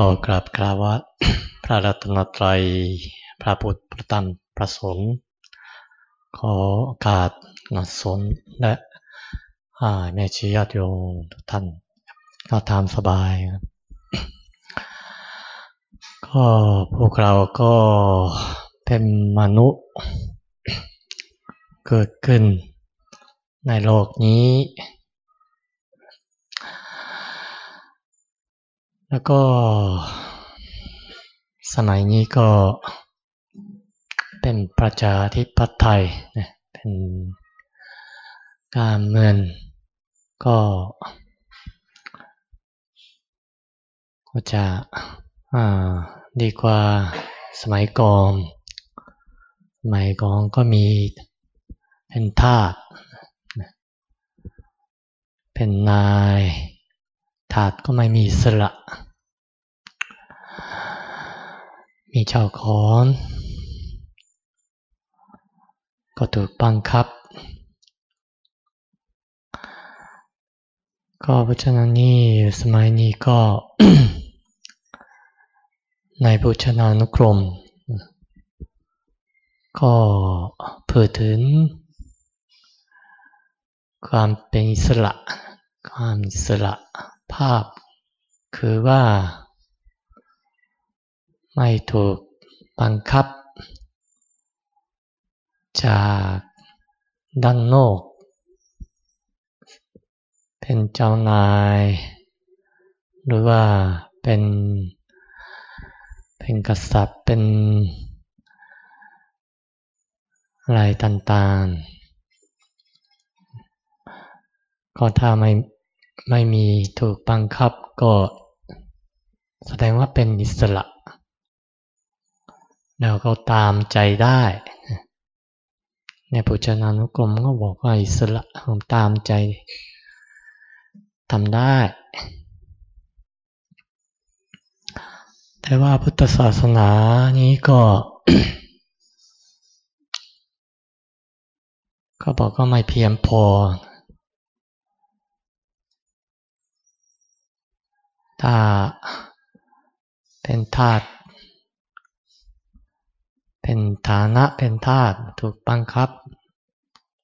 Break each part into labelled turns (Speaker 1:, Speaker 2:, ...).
Speaker 1: ขอกราบกราบว่าพระรัตนตรัย พระพุทธพระธรรมพระสงฆ์ขอโอกาสนัดสนและแม่ชีญาติโยมทุกท่านก็ตามสบายครับก็พวกเราก็เป็นมนุษย์ เกิดขึ้นในโลกนี้ แล้วก็ สมัยนี้ก็เป็นประชาธิปไตยเป็นการเมืองก็ก็จะดีกว่าสมัยก่อนสมัยก่อนก็มีเป็นทาสเป็นนาย ถาดก็ไม่มีสละมีเจ้าของ ก็ถูกบังคับ ก็เพราะฉะนั้นนี่สมัยนี้ก็ ในพุทธนานุกรม ก็เพื่อถึง ความเป็นอิสระ ความอิสระ ภาพ คือว่า ไม่ถูกบังคับ จากด้านนอกเป็นเจ้านาย หรือว่าเป็นเป็นกษัตริย์เป็นอะไรต่างๆ ก็ถ้าไม่ ไม่มีถูกบังคับก็แสดงว่าเป็นอิสระ แล้วก็ตามใจได้ในพุทธนานุกรมก็บอกว่าอิสระตามใจทำได้ แต่ว่าพุทธศาสนานี้ก็ก็บอกก็ไม่เพียงพอ ถ้าเป็นธาตุเป็นฐานะเป็นธาตุถูกบังคับ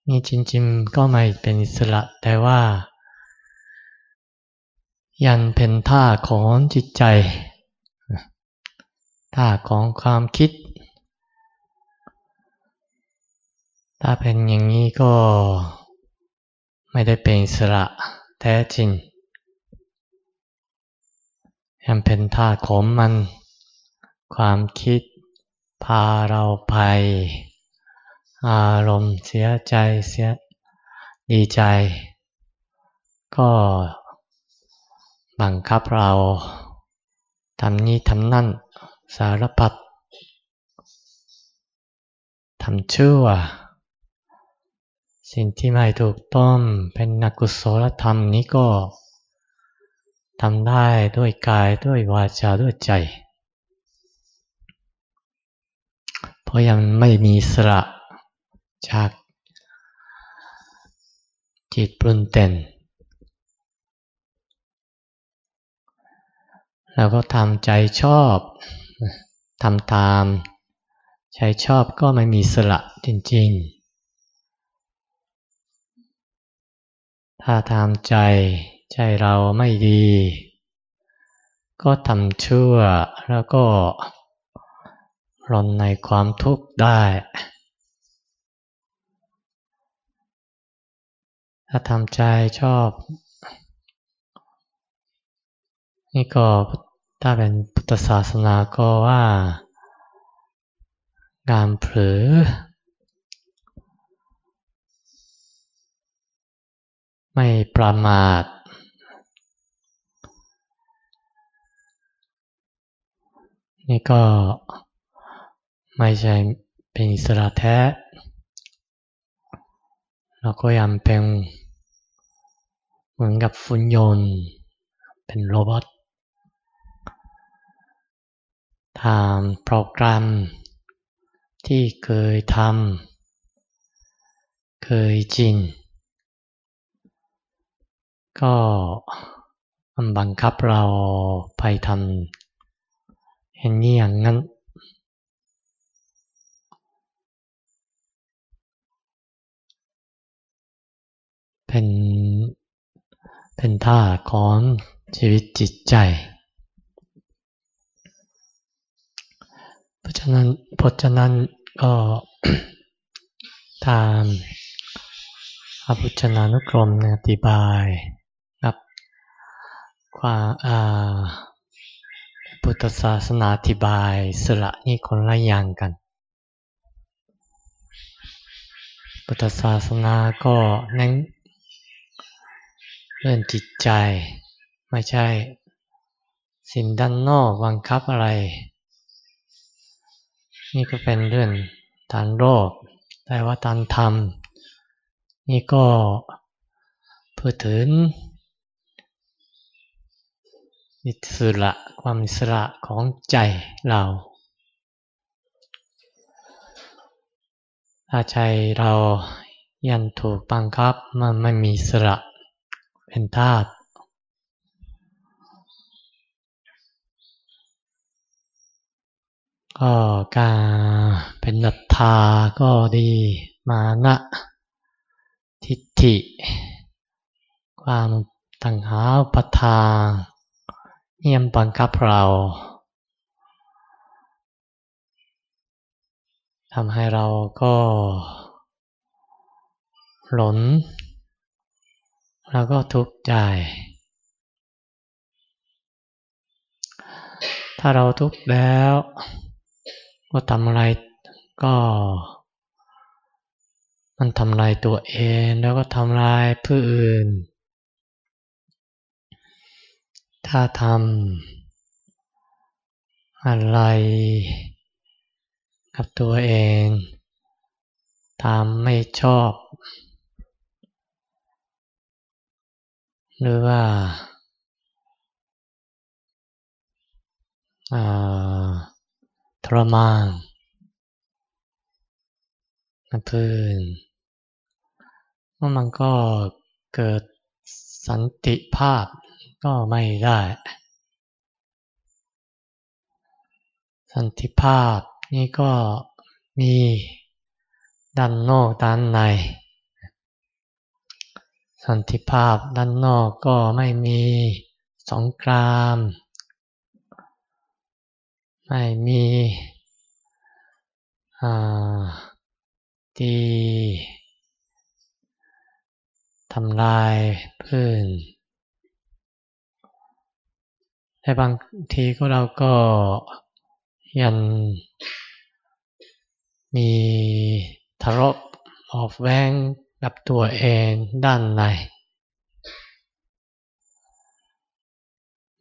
Speaker 1: นี่จริงๆก็ไม่เป็นอิสระ แต่ว่า ยันเป็นท่าของจิตใจท่าของความคิด ถ้าเป็นอย่างนี้ก็ไม่ได้เป็นอิสระแท้จริง ยังเป็นท่าของมัน ความคิดพาเราไป อารมณ์เสียใจเสียดีใจ ก็บังคับเราทำนี้ทำนั่นสารพัดทำชั่ว สิ่งที่ไม่ถูกต้องเป็นนักกุศลธรรมนี้ก็ ทำได้ด้วยกายด้วยวาจาด้วยใจ เพราะยังไม่มีสระจากจิตปรุนเต็นแล้วก็ทำใจชอบทำตามใจชอบก็ไม่มีสระจริง ๆ ถ้าทำใจ ใจเราไม่ดี ก็ทำชั่วแล้วก็รอนในความทุกข์ได้ ถ้าทำใจชอบ นี่ก็ถ้าเป็นพุทธศาสนาก็ว่า การเผลอไม่ประมาท นี่ก็ไม่ใช่เป็นอิสระแท้ เราก็ยังเป็นเหมือนกับฝุ่นยนต์ เป็นโรบอททำโปรแกรมที่เคยทำเคยจริง ก็มันบังคับเราไปทำ เห็นนี่อย่างนั้น เป็นเป็นท่าของชีวิตจิตใจ เพราะฉะนั้นเพราะฉะนั้นก็ตามอภุชนานุกรมอธิบายครับความอ่า พุทธศาสนาอธิบายสละนี่คนละอย่างกัน พุทธศาสนาก็เน้นเรื่องจิตใจ ไม่ใช่ สิ่งด้านนอกบังคับอะไร นี่ก็เป็นเรื่องทางโลกแต่ว่าทางธรรม นี่ก็พูดถึง อิสระความอิสระของใจเรา ถ้าใจเรายันถูกบังคับมันไม่มีสระเป็นธาตุก็การเป็นนัตทาก็ดีมานะทิฏฐิ ความตังหาปทา เนียมบังคับเราทำให้เราก็หลน แล้วก็ทุกข์ใจ ถ้าเราทุกข์แล้ว ก็ทำอะไรก็ มันทำลายตัวเองแล้วก็ทำลายผู้อื่น ถ้าทำอะไรกับตัวเองทำไม่ชอบ หรือว่าทรมานนะเพื่อนว่ามันก็เกิดสันติภาพ ก็ไม่ได้ สันติภาพนี่ก็มีด้านนอกด้านใน สันติภาพด้านนอกก็ไม่มีสงคราม ไม่มีตีทำลายพื้น แต่บางทีก็เราก็ยังมีทะเลาะออกแวงกับตัวเองด้านใน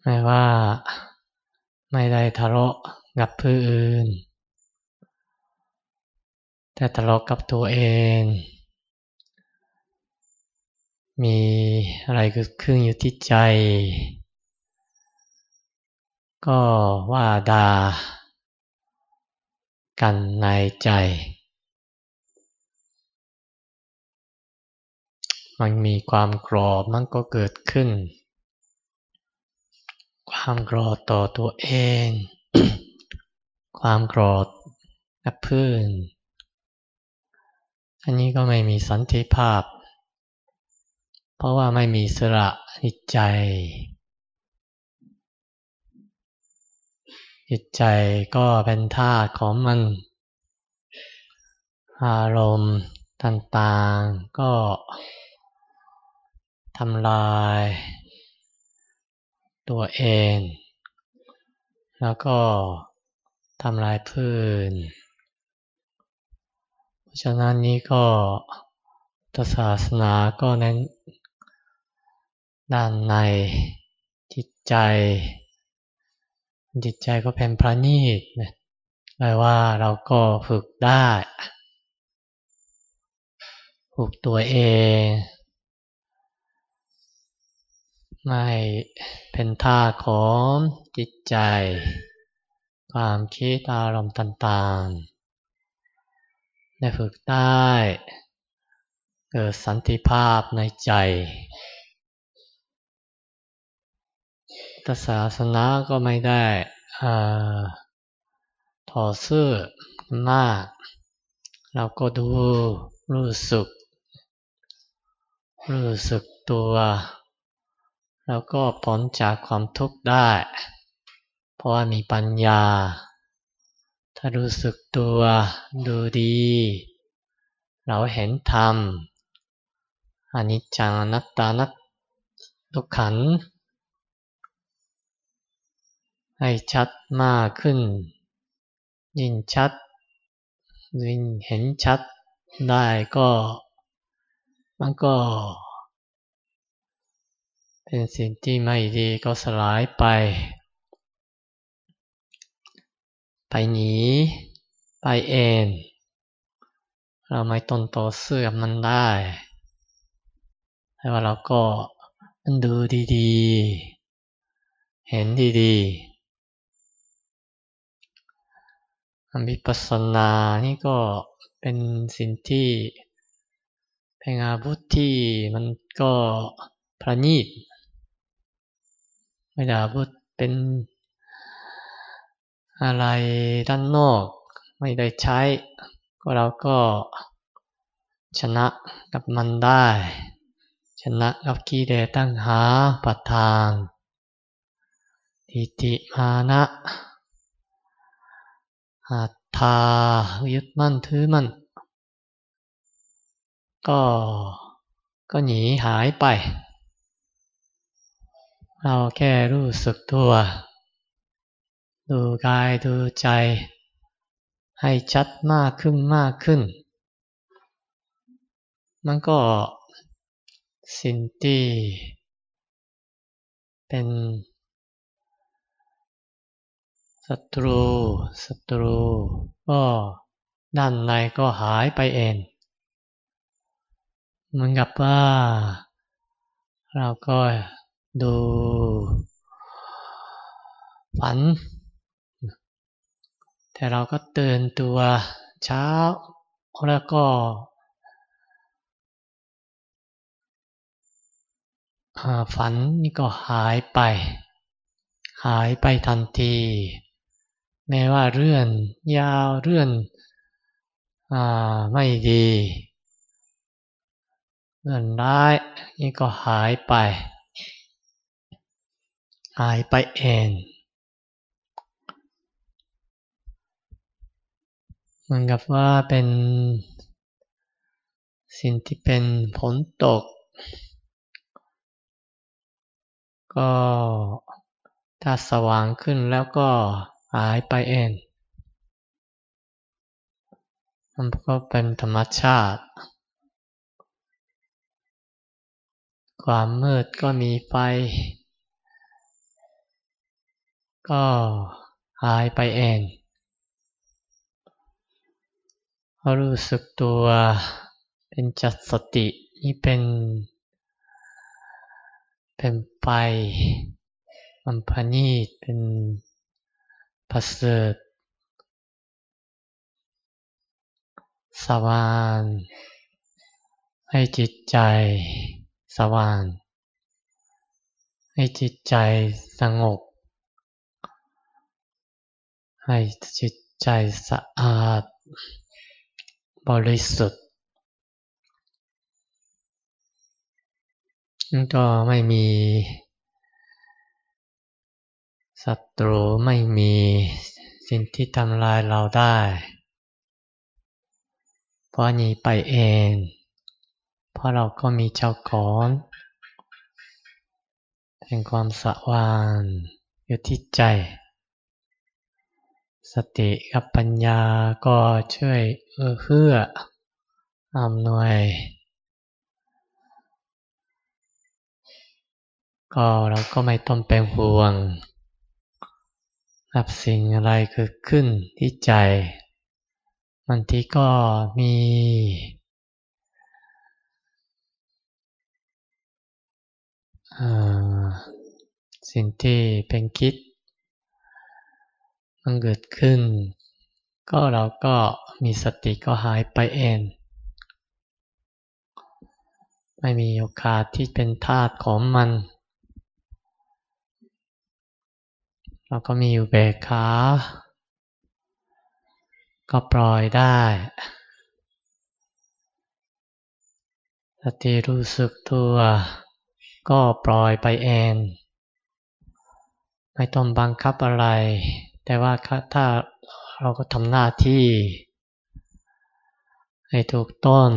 Speaker 1: ไม่ว่าไม่ได้ทะเลาะกับผู้อื่น แต่ทะเลาะกับตัวเอง มีอะไรเกิดขึ้นอยู่ที่ใจ ก็ว่าดากันในใจ มันมีความกรธมันก็เกิดขึ้น ความกรธต่อตัวเอง ความกรธกับเพื่อนอันนี้ก็ไม่มีสันติภาพ เพราะว่าไม่มีสระจิตใจ จิตใจก็เป็นท่าของมัน อารมณ์ต่างๆ ก็ทำลาย ตัวเอง แล้วก็ทำลายพื้นเพราะฉะนั้นนี้ก็ศาสนาก็เน้นด้านในจิตใจ จิตใจก็เป็นพระนีตแปลว่าเราก็ฝึกได้ ฝึกตัวเอง ไม่เป็นท่าของจิตใจ ความคิดอารมณ์ต่างๆได้ฝึกได้ เกิดสันติภาพในใจ ศาสนาก็ไม่ได้ต่อสู้อมาก เราก็ดูรู้สึก รู้สึกตัว แล้วก็พ้นจากความทุกข์ได้ เพราะว่ามีปัญญา ถ้ารู้สึกตัวดูดี เราเห็นธรรมอนิจจังอนัตตานัตทุขัน ให้ชัดมากขึ้น ยิ่งชัดยิ่งเห็นชัดได้ก็มันก็ เป็นสิ่งที่ไม่ดีก็สลายไป ไปหนี ไปเองเราไม่ตนต่อเสื่อมมันได้แต่ว่าเราก็มันดูดีๆ เห็นดีๆ วิปัสสนานี่ก็เป็นสิ่งที่เป็นอาวุธที่มันก็ประณีต ไม่ได้อาวุธเป็นอะไรด้านนอกไม่ได้ใช้ ก็เราก็ชนะกับมันได้ ชนะกับกีเดตั้งหาปัทางทิติมานะ อัตตายึดมั่นถือมั่น ก็ก็หนีหายไป เราแค่รู้สึกตัว ดูกายดูใจ ให้ชัดมากขึ้นมากขึ้น มันก็สิ่งที่เป็น ศัตรู ศัตรู ก็ด้านในก็หายไปเองเหมือนกับว่า เราก็ดูฝัน แต่เราก็เตือนตัวเช้าแล้วก็ฝันนี่ก็หายไป หายไปทันที แม้ว่าเรื่องยาวเรื่องไม่ดีเรื่องร้ายนี่ก็หายไป หายไปเองเหมือนกับว่าเป็นสิ่งที่เป็นผลตก ก็ถ้าสว่างขึ้นแล้วก็ หายไปเองมันก็เป็นธรรมชาติ ความมืดก็มีไฟ ก็หายไปเองรู้สึกตัวเป็นจัดสตินี่เป็นเป็นไฟมันพนีเป็น ประเสริฐสว่าง ให้จิตใจสว่าง ให้จิตใจสงบ ให้จิตใจสะอาด บริสุทธิ์ก็ไม่มี ศัตรูไม่มีสิ่งที่ทำลายเราได้ เพราะนี้ไปเอง เพราะเราก็มีเจ้าของเป็นความสว่างอยู่ที่ใจ สติกับปัญญาก็ช่วยเอื้อเฟื้ออำนวย ก็เราก็ไม่ต้องเป็นห่วง กับสิ่งอะไรเกิดขึ้นที่ใจบางทีก็มี สิ่งที่เป็นคิด มันเกิดขึ้น ก็เราก็มีสติก็หายไปเอง ไม่มีโอกาสที่เป็นธาตุของมัน เราก็มีอยู่เบกขาก็ปล่อยได้สติรู้สึกตัว ก็ปล่อยไปเอง ไม่ต้องบังคับอะไร แต่ว่าถ้าเราก็ทำหน้าที่ ให้ถูกต้น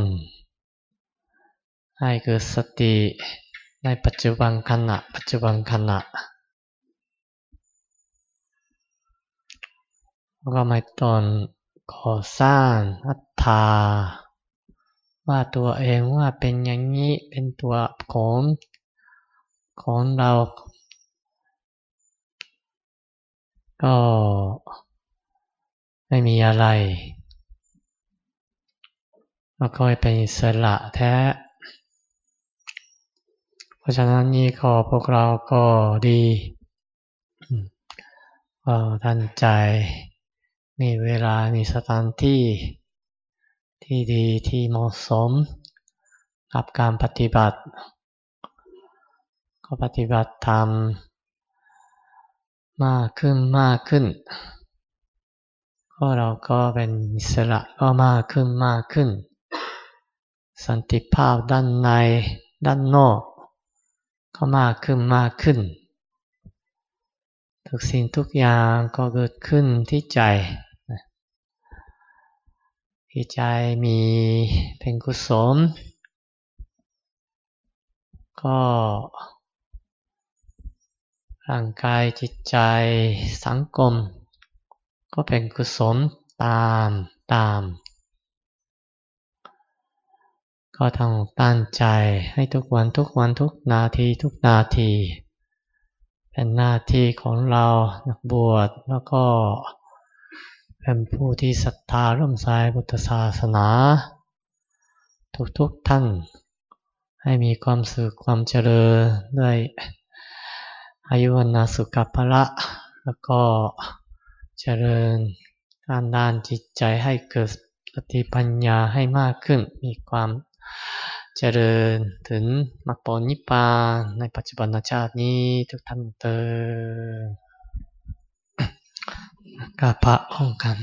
Speaker 1: ให้เกิดสติในปัจจุบันขณะ ปัจจุบันขณะ แล้วก็ไม่ตนก่อสร้างอัตตาว่าตัวเองว่าเป็นอย่างนี้เป็นตัวของของเรา ก็ไม่มีอะไรเราก็เป็นอิสระแท้ เพราะฉะนั้นนี่ขอพวกเราก็ดีก็ทันใจ มีเวลามีสถานที่ที่ดีที่เหมาะสม กับการปฏิบัติ ก็ปฏิบัติธรรมมากขึ้นมากขึ้น ก็เราก็เป็นอิสระก็มากขึ้นมากขึ้น สันติภาพด้านในด้านนอก ก็มากขึ้นมากขึ้น ทุกสิ่งทุกอย่างก็เกิดขึ้นที่ใจ ที่ใจมีเป็นกุศล ก็ร่างกายจิตใจสังคม ก็เป็นกุศลตามตาม ก็ต้องตั้งใจให้ทุกวันทุกวันทุกนาทีทุกนาที เป็นหน้าที่ของเรานักบวชแล้วก็เป็นผู้ที่ศรัทธาร่วมสายพุทธศาสนา ทุกๆทท่าน ให้มีความสุขความเจริญด้วยอายุวันาสุขภละ แล้วก็เจริญการด้านจิตใจให้เกิดสติปัญญาให้มากขึ้นมีความ เจริญถึงมรรคผลนิพพานในปัจจุบันชาตินี้ทุกท่านเตอกาพระองค์กัน